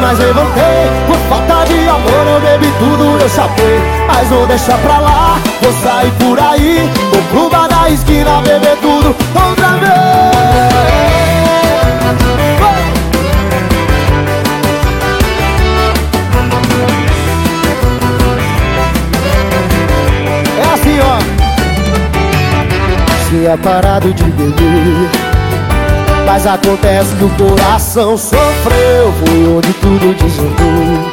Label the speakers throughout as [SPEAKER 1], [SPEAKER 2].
[SPEAKER 1] mas levantei. Por falta de amor eu bebi tudo, eu chapei. Mas vou deixar pra lá, vou sair por aí. Vou pro bar da esquina beber tudo outra vez. É assim ó. Tinha parado de beber mas acontece que o coração sofreu. Foi onde tudo desandou.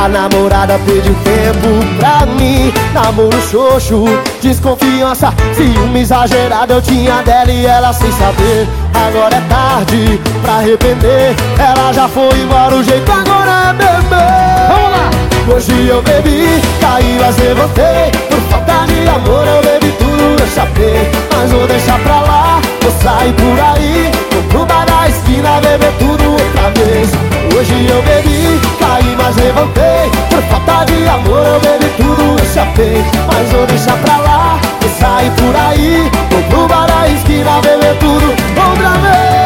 [SPEAKER 1] A namorada pediu tempo pra mim. Namoro xoxo, desconfiança Ciúme exagerado. Eu tinha dela e ela sem saber. Agora é tarde pra arrepender. Ela já foi embora, o jeito agora é beber. Vamos lá! Hoje eu bebi, caí mas levantei. Por falta de amor eu bebi tudo, eu chapei Mas vou deixar pra lá Vou sair por aí, vou pro bar da esquina beber tudo outra vez. Hoje eu bebi, caí mas levantei. Por falta de amor eu bebi tudo, eu chapei. Mas vou deixar pra lá, vou sair por aí Vou pro bar da esquina beber tudo outra vez.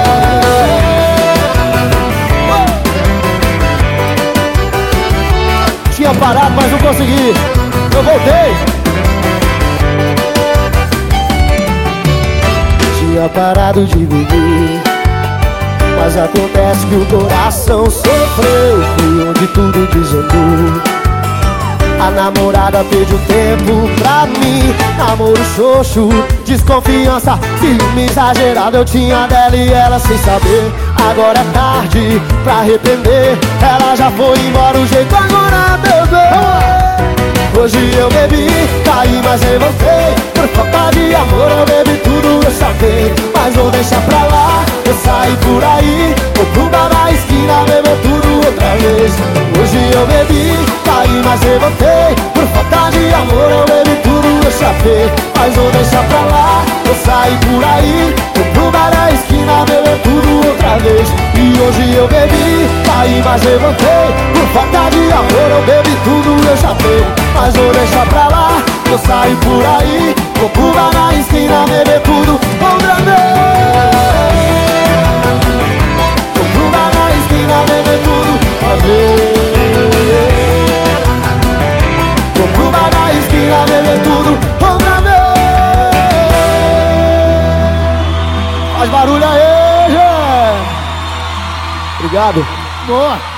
[SPEAKER 1] Tinha parado mas não consegui, eu voltei tinha parado de beber Mas acontece que o coração sofreu Foi onde tudo desandou. A namorada pediu tempo pra mim. Namoro xoxo, desconfiança Ciúme exagerado. Eu tinha dela e ela sem saber. Agora é tarde pra arrepender. Ela já foi embora, o jeito agora beber Hoje eu bebi, caí mas levantei Por falta de amor eu bebi tudo, Mas vou deixar pra lá, eu saí por aí Vou pro bar da esquina beber tudo outra vez. Hoje eu bebi, caí mas levantei Por falta de amor eu bebi tudo, eu chapei Mas vou deixar pra lá, eu saí por aí Vou pro bar da esquina beber tudo outra vez. E hoje eu bebi, caí mas levantei Por falta de amor eu bebi tudo, eu chapei Mas vou deixar pra lá, eu saí por aí Vou pro bar na esquina beber beber tudo outra vez Faz barulho aí, gente! Obrigado.
[SPEAKER 2] Boa.